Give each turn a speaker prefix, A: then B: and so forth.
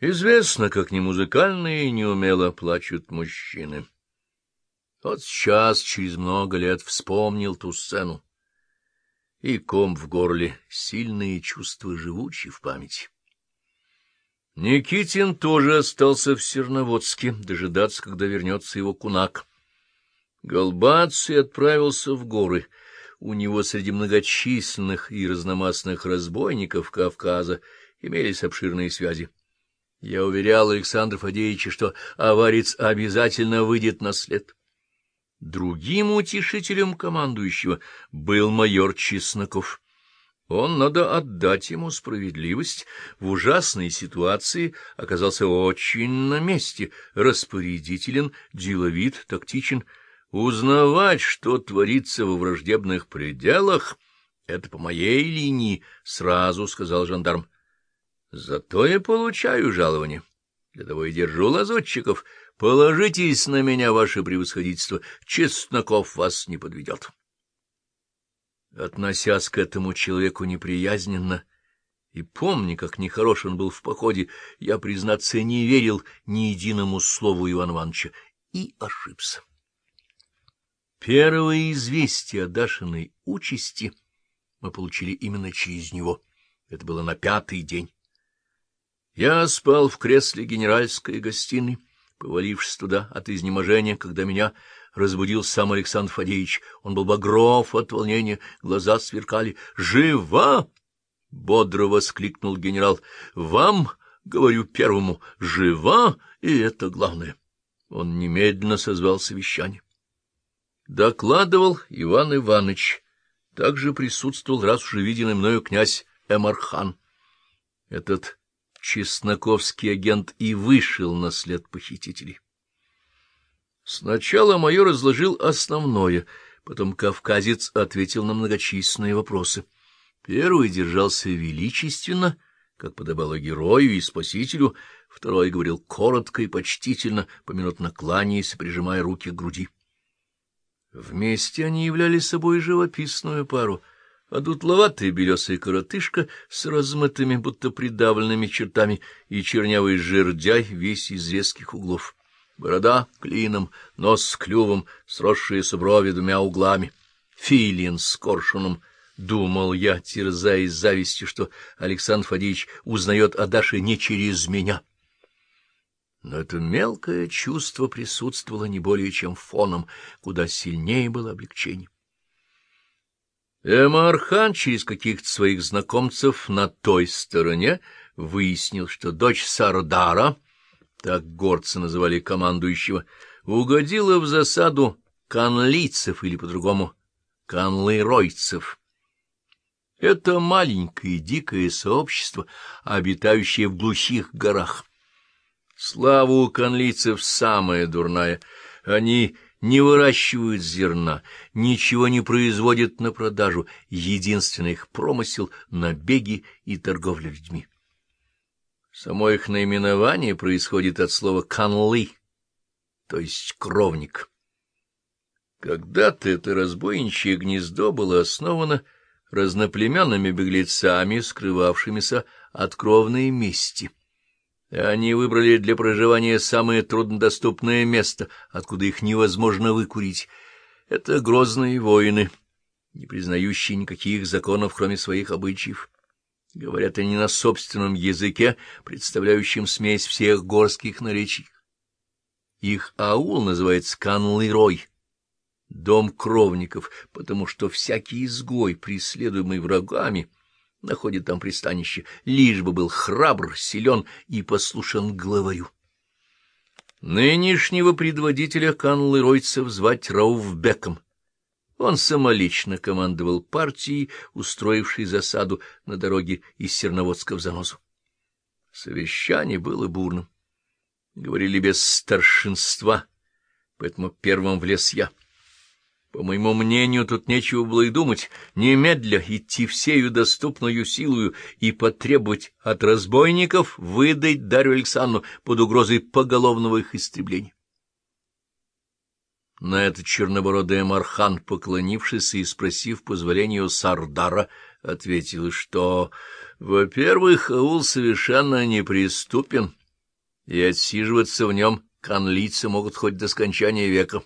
A: Известно, как не музыкально и неумело плачут мужчины. Вот сейчас, через много лет, вспомнил ту сцену. И ком в горле, сильные чувства живучи в памяти. Никитин тоже остался в Серноводске, дожидаться, когда вернется его кунак. Голбаций отправился в горы. У него среди многочисленных и разномастных разбойников Кавказа имелись обширные связи. Я уверял Александра Фадеевича, что аварец обязательно выйдет на след. Другим утешителем командующего был майор Чесноков. Он, надо отдать ему справедливость, в ужасной ситуации оказался очень на месте, распорядителен, деловит, тактичен. Узнавать, что творится во враждебных пределах, — это по моей линии, — сразу сказал жандарм. Зато я получаю жалование. Для того и держу лазутчиков. Положитесь на меня, ваше превосходительство. Чесноков вас не подведет. Относясь к этому человеку неприязненно, и помни, как нехорош он был в походе, я, признаться, не верил ни единому слову Ивана Ивановича и ошибся. Первое известие о Дашиной участи мы получили именно через него. Это было на пятый день. Я спал в кресле генеральской гостиной, повалившись туда от изнеможения, когда меня разбудил сам Александр Фадеевич. Он был багров от волнения, глаза сверкали. «Жива!» — бодро воскликнул генерал. «Вам, — говорю первому, — жива, и это главное». Он немедленно созвал совещание. Докладывал Иван Иванович. Также присутствовал раз уже виденный мною князь Эмархан. Этот чесноковский агент и вышел на след похитителей. Сначала майор разложил основное, потом кавказец ответил на многочисленные вопросы. Первый держался величественно, как подобало герою и спасителю, второй говорил коротко и почтительно, поминутно кланяясь, прижимая руки к груди. Вместе они являли собой живописную пару — а дутловатая белесая коротышка с размытыми, будто придавленными чертами, и чернявый жердяй весь из резких углов. Борода клином, нос с клювом, сросшиеся брови двумя углами. Филин с коршуном, думал я, терзаясь завистью, что Александр Фадеевич узнает о Даше не через меня. Но это мелкое чувство присутствовало не более чем фоном, куда сильнее было облегчение. Эмархан через каких-то своих знакомцев на той стороне выяснил, что дочь Сардара, так горцы называли командующего, угодила в засаду канлийцев или по-другому канлыройцев. Это маленькое дикое сообщество, обитающее в глухих горах. Слава у канлийцев самая дурная. Они не выращивают зерна, ничего не производят на продажу, единственный их промысел — набеги и торговля людьми. Само их наименование происходит от слова «канлы», то есть «кровник». Когда-то это разбойничье гнездо было основано разноплеменными беглецами, скрывавшимися от кровной мести. Они выбрали для проживания самое труднодоступное место, откуда их невозможно выкурить. Это грозные воины, не признающие никаких законов, кроме своих обычаев. Говорят они на собственном языке, представляющем смесь всех горских наречий. Их аул называется Канлырой, дом кровников, потому что всякий изгой, преследуемый врагами, — находит там пристанище, лишь бы был храбр, силен и послушен главарю. Нынешнего предводителя канлыройцев звать Рауфбеком. Он самолично командовал партией, устроившей засаду на дороге из Серноводска в Занозу. Совещание было бурным. Говорили без старшинства, поэтому первым влез я. По моему мнению, тут нечего было и думать, немедля идти всею доступную силою и потребовать от разбойников выдать Дарью Александру под угрозой поголовного их истребления. На это чернобородый Мархан, поклонившись и спросив позволения у Сардара, ответил, что, во-первых, аул совершенно неприступен, и отсиживаться в нем канлийцы могут хоть до скончания века.